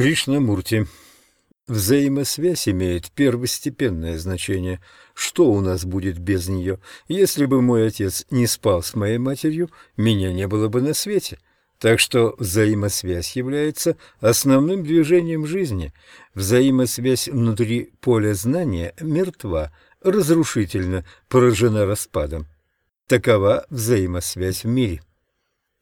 Кришнамурти. Взаимосвязь имеет первостепенное значение. Что у нас будет без нее? Если бы мой отец не спал с моей матерью, меня не было бы на свете. Так что взаимосвязь является основным движением жизни. Взаимосвязь внутри поля знания мертва, разрушительно, поражена распадом. Такова взаимосвязь в мире.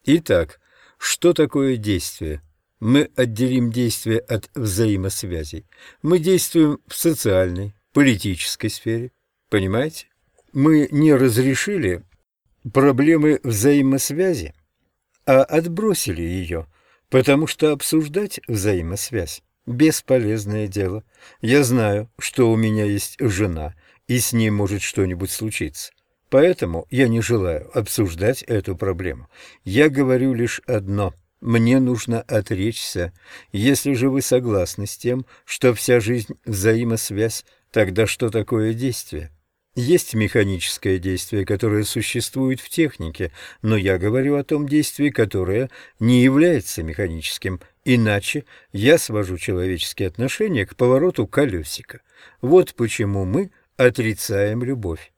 Итак, что такое действие? Мы отделим действие от взаимосвязей. Мы действуем в социальной, политической сфере. Понимаете? Мы не разрешили проблемы взаимосвязи, а отбросили ее, потому что обсуждать взаимосвязь – бесполезное дело. Я знаю, что у меня есть жена, и с ней может что-нибудь случиться. Поэтому я не желаю обсуждать эту проблему. Я говорю лишь одно – мне нужно отречься. Если же вы согласны с тем, что вся жизнь – взаимосвязь, тогда что такое действие? Есть механическое действие, которое существует в технике, но я говорю о том действии, которое не является механическим, иначе я свожу человеческие отношения к повороту колесика. Вот почему мы отрицаем любовь.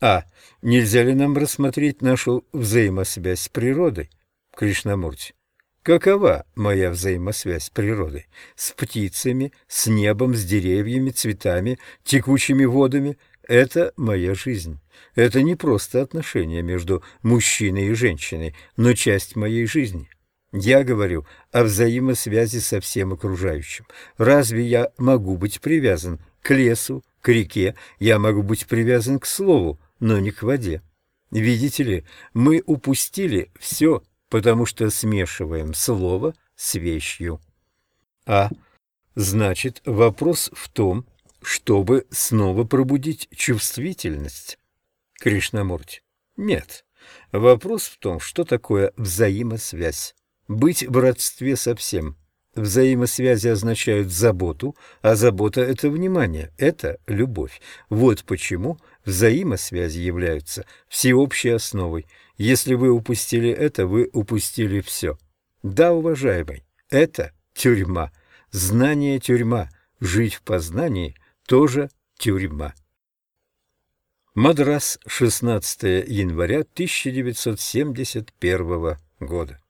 А. Нельзя ли нам рассмотреть нашу взаимосвязь с природой? Кришнамурти. Какова моя взаимосвязь с природой? С птицами, с небом, с деревьями, цветами, текучими водами? Это моя жизнь. Это не просто отношения между мужчиной и женщиной, но часть моей жизни. Я говорю о взаимосвязи со всем окружающим. Разве я могу быть привязан к лесу, к реке? Я могу быть привязан к слову, но не к воде. Видите ли, мы упустили все потому что смешиваем слово с вещью. А. Значит, вопрос в том, чтобы снова пробудить чувствительность. Кришнамурти. Нет. Вопрос в том, что такое взаимосвязь. Быть в родстве со всем. Взаимосвязи означают заботу, а забота – это внимание, это любовь. Вот почему взаимосвязи являются всеобщей основой. Если вы упустили это, вы упустили все. Да, уважаемый, это тюрьма. Знание – тюрьма. Жить в познании – тоже тюрьма. Мадрас, 16 января 1971 года.